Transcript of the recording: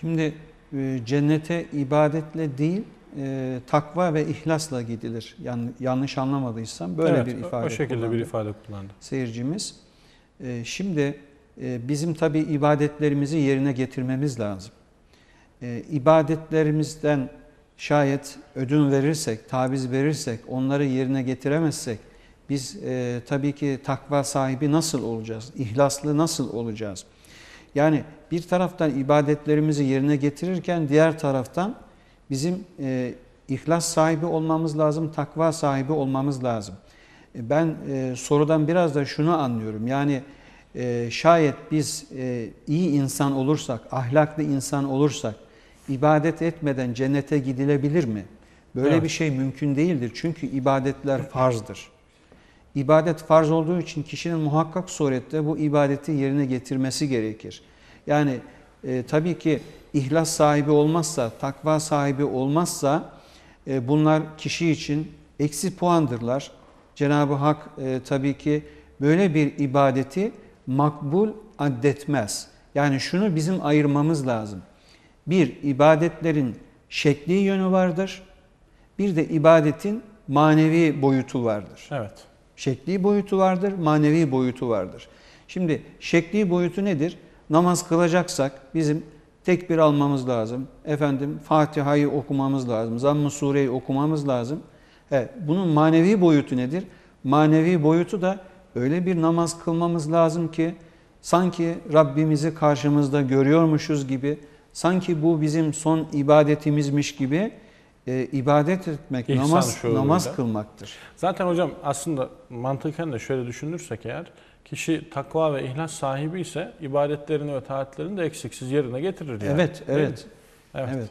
Şimdi e, cennete ibadetle değil, e, takva ve ihlasla gidilir. Yani yanlış anlamadıysam böyle evet, bir ifade o şekilde kullandı bir ifade kullandı. Seyircimiz. E, şimdi e, bizim tabi ibadetlerimizi yerine getirmemiz lazım. E, ibadetlerimizden şayet ödün verirsek, taviz verirsek, onları yerine getiremezsek biz e, tabii ki takva sahibi nasıl olacağız? İhlaslı nasıl olacağız? Yani bir taraftan ibadetlerimizi yerine getirirken diğer taraftan bizim e, ihlas sahibi olmamız lazım, takva sahibi olmamız lazım. E, ben e, sorudan biraz da şunu anlıyorum. Yani e, şayet biz e, iyi insan olursak, ahlaklı insan olursak, ibadet etmeden cennete gidilebilir mi? Böyle evet. bir şey mümkün değildir. Çünkü ibadetler farzdır. İbadet farz olduğu için kişinin muhakkak surette bu ibadeti yerine getirmesi gerekir. Yani e, tabii ki ihlas sahibi olmazsa, takva sahibi olmazsa e, bunlar kişi için eksi puandırlar. Cenab-ı Hak e, tabii ki böyle bir ibadeti makbul addetmez. Yani şunu bizim ayırmamız lazım. Bir, ibadetlerin şekli yönü vardır. Bir de ibadetin manevi boyutu vardır. Evet. Şekli boyutu vardır, manevi boyutu vardır. Şimdi şekli boyutu nedir? Namaz kılacaksak bizim tekbir almamız lazım. Efendim Fatiha'yı okumamız lazım. Zamm-ı Sure'yi okumamız lazım. Evet, bunun manevi boyutu nedir? Manevi boyutu da öyle bir namaz kılmamız lazım ki sanki Rabbimizi karşımızda görüyormuşuz gibi, sanki bu bizim son ibadetimizmiş gibi e, ibadet etmek, İhsan namaz namaz kılmaktır. Zaten hocam aslında mantıken de şöyle düşünürsek eğer kişi takva ve ihlas sahibi ise ibadetlerini ve taatlerini de eksiksiz yerine getirir yani. Evet, evet. Evet. Evet.